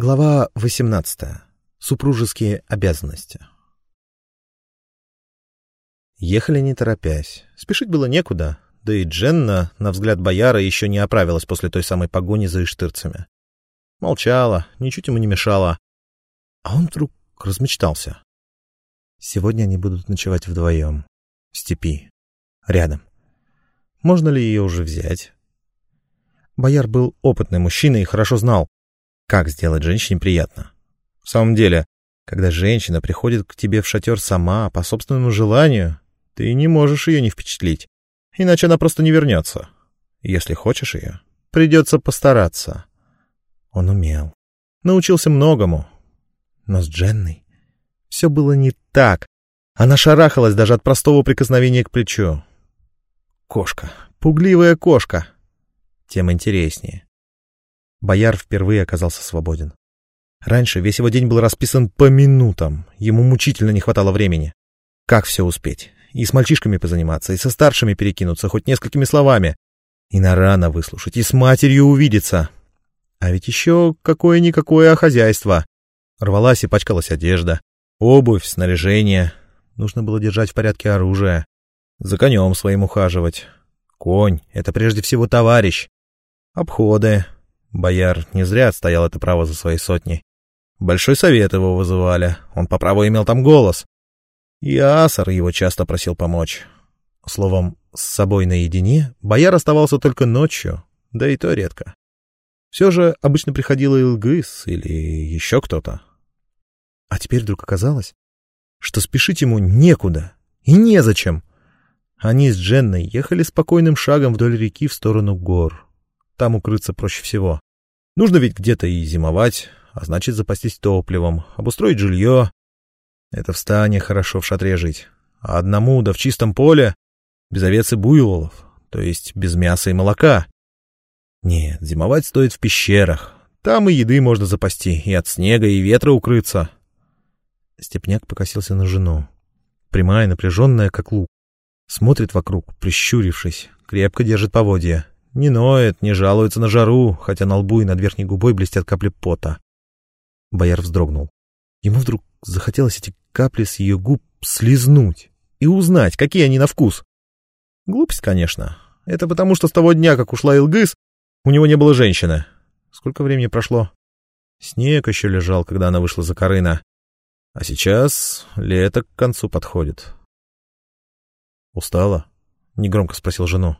Глава 18. Супружеские обязанности. Ехали не торопясь. Спешить было некуда, да и Дженна, на взгляд бояра, еще не оправилась после той самой погони за иштырцами. Молчала, ничуть ему не мешала. А он вдруг размечтался. Сегодня они будут ночевать вдвоем. В степи. Рядом. Можно ли ее уже взять? Бояр был опытный мужчина и хорошо знал, как сделать женщине приятно? В самом деле, когда женщина приходит к тебе в шатер сама, по собственному желанию, ты не можешь ее не впечатлить, иначе она просто не вернется. Если хочешь ее, придется постараться. Он умел. Научился многому. Но с Дженной все было не так. Она шарахалась даже от простого прикосновения к плечу. Кошка. Пугливая кошка. Тем интереснее. Бояр впервые оказался свободен. Раньше весь его день был расписан по минутам, ему мучительно не хватало времени. Как все успеть? И с мальчишками позаниматься, и со старшими перекинуться хоть несколькими словами, и на рано выслушать, и с матерью увидеться. А ведь еще какое-никакое хозяйство. Рвалась и пачкалась одежда, обувь, снаряжение. Нужно было держать в порядке оружие, за конем своим ухаживать. Конь — это прежде всего товарищ. Обходы, Бояр не зря отстоял это право за свои сотни. Большой совет его вызывали, он по праву имел там голос. И Асар его часто просил помочь. Словом, с собой наедине бояр оставался только ночью, да и то редко. Все же обычно приходил Илгыс или еще кто-то. А теперь вдруг оказалось, что спешить ему некуда и незачем. Они с Дженной ехали спокойным шагом вдоль реки в сторону гор. Там укрыться проще всего. Нужно ведь где-то и зимовать, а значит запастись топливом, обустроить жилье. Это в стане хорошо в шатре жить. А одному, да в чистом поле, без овец и буйволов, то есть без мяса и молока. Нет, зимовать стоит в пещерах. Там и еды можно запасти, и от снега, и ветра укрыться. Степняк покосился на жену. Прямая, напряженная, как лук. Смотрит вокруг, прищурившись, крепко держит поводья. Не ноет, не жалуется на жару, хотя на лбу и над верхней губой блестят капли пота. Бояр вздрогнул. Ему вдруг захотелось эти капли с ее губ слизнуть и узнать, какие они на вкус. Глупость, конечно. Это потому, что с того дня, как ушла Илгыз, у него не было женщины. Сколько времени прошло? Снег еще лежал, когда она вышла за Корына. А сейчас лето к концу подходит. «Устала?» — негромко спросил жену.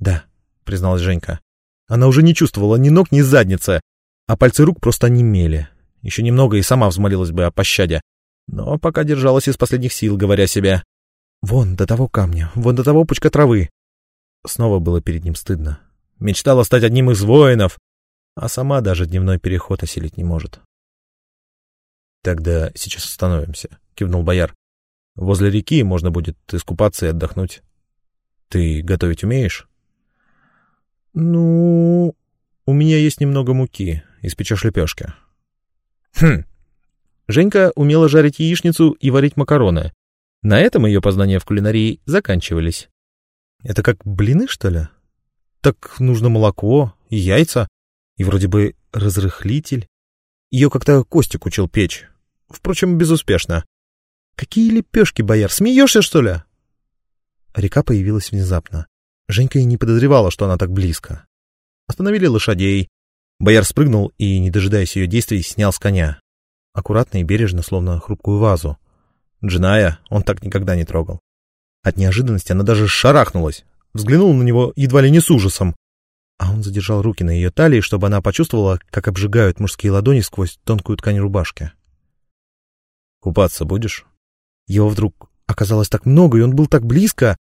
«Да», — призналась Женька. Она уже не чувствовала ни ног, ни задницы, а пальцы рук просто онемели. Еще немного и сама взмолилась бы о пощаде. Но пока держалась из последних сил, говоря себе «Вон до того камня, вон до того пучка травы». Снова было перед ним стыдно. Мечтала стать одним из воинов, а сама даже дневной переход осилить не может. «Тогда сейчас остановимся», — кивнул бояр. «Возле реки можно будет искупаться и отдохнуть. Ты готовить умеешь?» «Ну, у меня есть немного муки. Испечешь лепешки». «Хм». Женька умела жарить яичницу и варить макароны. На этом ее познания в кулинарии заканчивались. «Это как блины, что ли?» «Так нужно молоко и яйца, и вроде бы разрыхлитель. Ее как-то Костик учил печь. Впрочем, безуспешно. Какие лепешки, бояр, смеешься, что ли?» Река появилась внезапно. Женька и не подозревала, что она так близко. Остановили лошадей. Бояр спрыгнул и, не дожидаясь ее действий, снял с коня. Аккуратно и бережно, словно хрупкую вазу. Джиная он так никогда не трогал. От неожиданности она даже шарахнулась, взглянула на него едва ли не с ужасом. А он задержал руки на ее талии, чтобы она почувствовала, как обжигают мужские ладони сквозь тонкую ткань рубашки. «Купаться будешь?» Его вдруг оказалось так много, и он был так близко,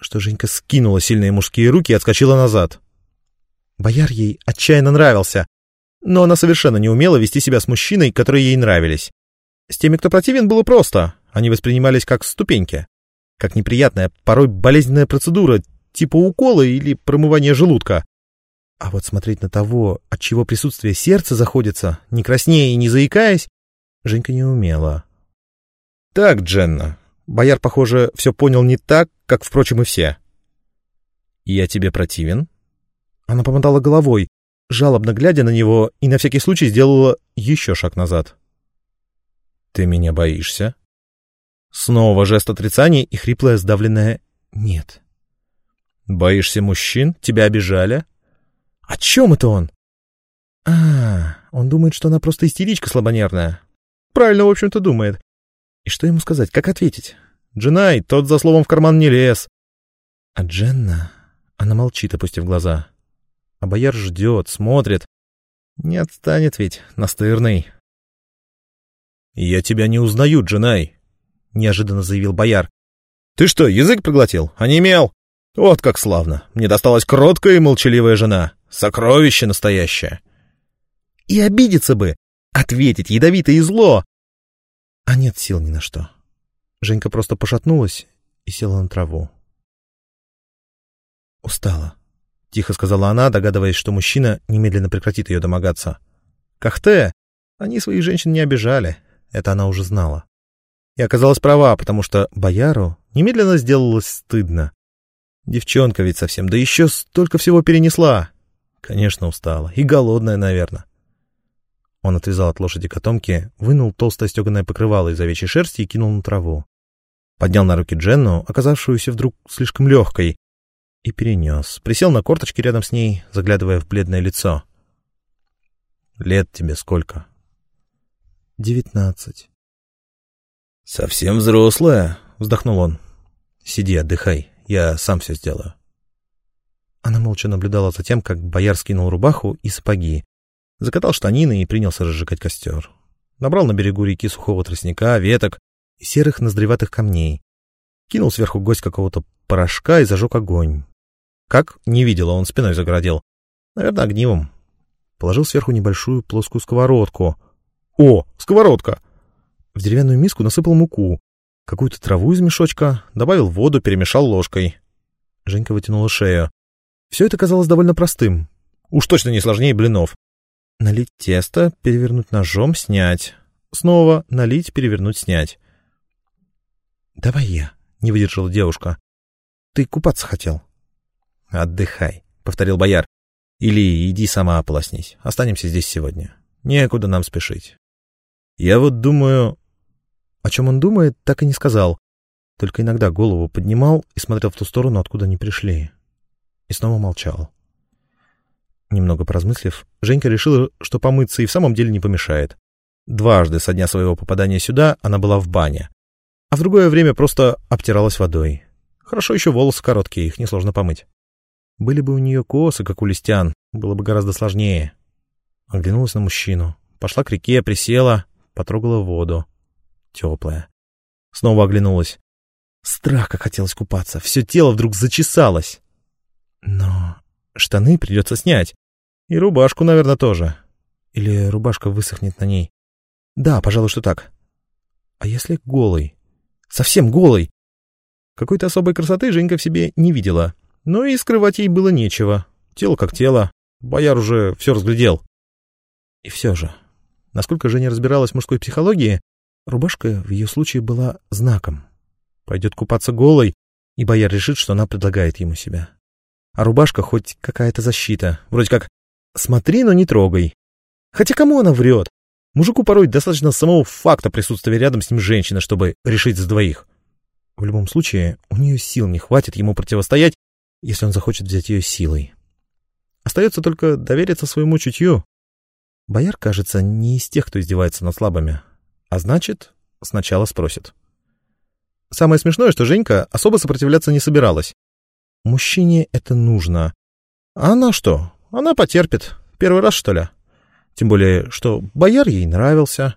что Женька скинула сильные мужские руки и отскочила назад. Бояр ей отчаянно нравился, но она совершенно не умела вести себя с мужчиной, которые ей нравились. С теми, кто противен, было просто, они воспринимались как ступеньки, как неприятная, порой болезненная процедура, типа укола или промывания желудка. А вот смотреть на того, от чего присутствие сердца заходится, не краснея и не заикаясь, Женька не умела. «Так, Дженна, Бояр, похоже, все понял не так, как, впрочем, и все. «Я тебе противен?» Она помотала головой. жалобно глядя на него, и на всякий случай сделала еще шаг назад. «Ты меня боишься?» Снова жест отрицания и хриплое сдавленное «нет». «Боишься мужчин? Тебя обижали?» «О чем это он?» «А, он думает, что она просто истеричка слабонервная. Правильно, в общем-то, думает. И что ему сказать, как ответить? Дженай, тот за словом в карман не лез. А Дженна... Она молчит, опустив глаза. А бояр ждет, смотрит. Не отстанет ведь, настырный. «Я тебя не узнаю, Дженай», — неожиданно заявил бояр. «Ты что, язык проглотил? Онемел? Вот как славно. Мне досталась кроткая и молчаливая жена. Сокровище настоящее». И обидеться бы, ответить ядовито и зло. А нет сил ни на что. Женька просто пошатнулась и села на траву. «Устала», — тихо сказала она, догадываясь, что мужчина немедленно прекратит ее домогаться. «Кахте! Они своих женщин не обижали, это она уже знала. И оказалась права, потому что бояру немедленно сделалось стыдно. Девчонка ведь совсем, да еще столько всего перенесла. Конечно, устала. И голодная, наверное. Он отвязал от лошади котомки, вынул толстое стеганое покрывало из овечьей шерсти и кинул на траву. Поднял на руки Дженну, оказавшуюся вдруг слишком легкой, и перенес. Присел на корточки рядом с ней, заглядывая в бледное лицо. «Лет тебе сколько?» «Девятнадцать». «Совсем взрослая», — вздохнул он. «Сиди, отдыхай, я сам все сделаю». Она молча наблюдала за тем, как бояр скинул рубаху и сапоги, закатал штанины и принялся разжигать костер. Набрал на берегу реки сухого тростника, веток серых ноздреватых камней. Кинул сверху гость какого-то порошка и зажег огонь. Как? Не видела, он спиной загородил. Наверное, огнивом. Положил сверху небольшую плоскую сковородку. О, сковородка! В деревянную миску насыпал муку, какую-то траву из мешочка, добавил воду, перемешал ложкой. Женька вытянула шею. Все это казалось довольно простым. Уж точно не сложнее блинов. Налить тесто, перевернуть ножом, снять. Снова налить, перевернуть, снять. «Давай я», — не выдержала девушка. «Ты купаться хотел». «Отдыхай», — повторил бояр. «Или иди сама ополоснись. Останемся здесь сегодня. Некуда нам спешить». «Я вот думаю...» О чем он думает, так и не сказал. Только иногда голову поднимал и смотрел в ту сторону, откуда они пришли. И снова молчал. Немного поразмыслив, Женька решила, что помыться и в самом деле не помешает. Дважды со дня своего попадания сюда она была в бане, а в другое время просто обтиралась водой. Хорошо еще волосы короткие, их несложно помыть. Были бы у нее косы, как у листян, было бы гораздо сложнее. Оглянулась на мужчину, пошла к реке, присела, потрогала воду. Теплая. Снова оглянулась. Страх, как хотелось купаться, все тело вдруг зачесалось. Но штаны придется снять. И рубашку, наверное, тоже. Или рубашка высохнет на ней. Да, пожалуй, что так. А если голый? Совсем голый? Какой-то особой красоты Женька в себе не видела. Но и скрывать ей было нечего. Тело как тело. Бояр уже все разглядел. И все же, насколько Женя разбиралась в мужской психологии, рубашка в ее случае была знаком. Пойдет купаться голой, и бояр решит, что она предлагает ему себя. А рубашка хоть какая-то защита, вроде как Смотри, но не трогай. Хотя кому она врет? Мужику порой достаточно самого факта присутствия рядом с ним женщины, чтобы решить за двоих. В любом случае, у нее сил не хватит ему противостоять, если он захочет взять ее силой. Остается только довериться своему чутью. Бояр, кажется, не из тех, кто издевается над слабыми. А значит, сначала спросит. Самое смешное, что Женька особо сопротивляться не собиралась. Мужчине это нужно. А она что? Она потерпит. Первый раз, что ли? Тем более, что бояр ей нравился.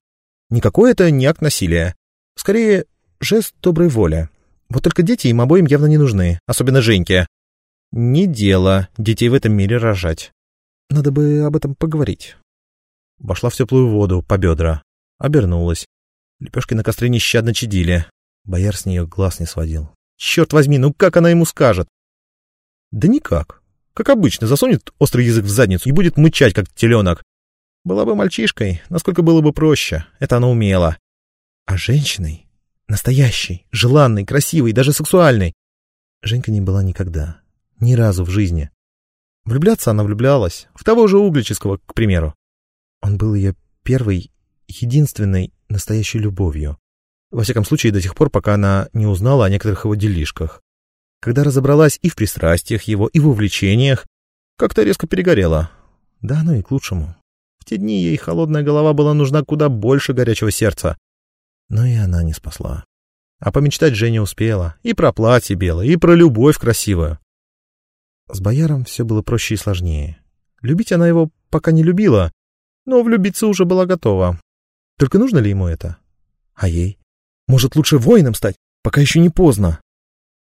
Никакой это не акт насилия. Скорее, жест доброй воли. Вот только дети им обоим явно не нужны, особенно Женьке. Не дело детей в этом мире рожать. Надо бы об этом поговорить. Вошла в теплую воду по бедра. Обернулась. Лепешки на костре нещадно чадили. Бояр с нее глаз не сводил. Черт возьми, ну как она ему скажет? Да никак. Как обычно, засунет острый язык в задницу и будет мычать, как теленок. Была бы мальчишкой, насколько было бы проще. Это она умела. А женщиной? Настоящей, желанной, красивой, даже сексуальной. Женька не была никогда. Ни разу в жизни. Влюбляться она влюблялась, в того же Углического, к примеру. Он был ее первой, единственной настоящей любовью. Во всяком случае, до тех пор, пока она не узнала о некоторых его делишках. Когда разобралась и в пристрастиях его, и в увлечениях, как-то резко перегорела. Да, ну и к лучшему. Те дни ей холодная голова была нужна куда больше горячего сердца. Но и она не спасла. А помечтать Женя успела. И про платье белое, и про любовь красивую. С бояром все было проще и сложнее. Любить она его пока не любила, но влюбиться уже была готова. Только нужно ли ему это? А ей? Может, лучше воином стать, пока еще не поздно?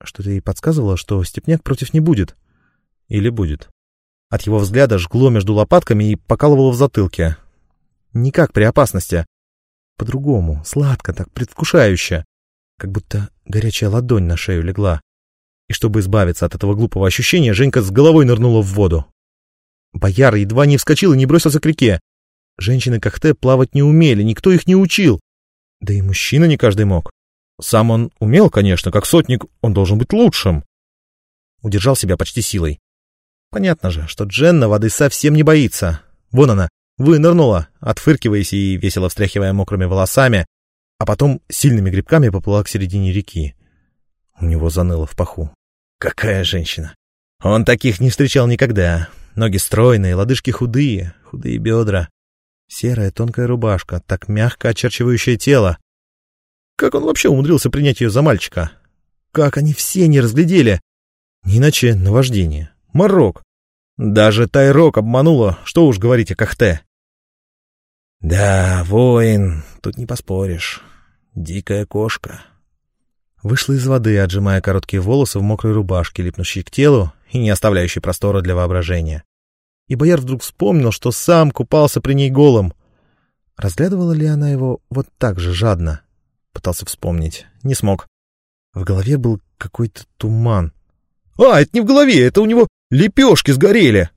Что-то ей подсказывало, что Степняк против не будет. Или будет. От его взгляда жгло между лопатками и покалывало в затылке. Не как при опасности. По-другому, сладко так, предвкушающе. Как будто горячая ладонь на шею легла. И чтобы избавиться от этого глупого ощущения, Женька с головой нырнула в воду. Бояр едва не вскочил и не бросился к реке. Женщины Кахте плавать не умели, никто их не учил. Да и мужчина не каждый мог. Сам он умел, конечно, как сотник, он должен быть лучшим. Удержал себя почти силой. Понятно же, что Дженна воды совсем не боится. Вон она, вынырнула, отфыркиваясь и весело встряхивая мокрыми волосами, а потом сильными грибками поплыла к середине реки. У него заныло в паху. Какая женщина! Он таких не встречал никогда. Ноги стройные, лодыжки худые, худые бедра. Серая тонкая рубашка, так мягко очерчивающее тело. Как он вообще умудрился принять ее за мальчика? Как они все не разглядели? Не иначе наваждение. Марок. Даже Тайрок обманула, что уж говорить о Кахте. Да, воин, тут не поспоришь. Дикая кошка. Вышла из воды, отжимая короткие волосы в мокрой рубашке, липнущей к телу и не оставляющей простора для воображения. И бояр вдруг вспомнил, что сам купался при ней голым. Разглядывала ли она его вот так же жадно? Пытался вспомнить. Не смог. В голове был какой-то туман. «А, это не в голове, это у него лепешки сгорели!»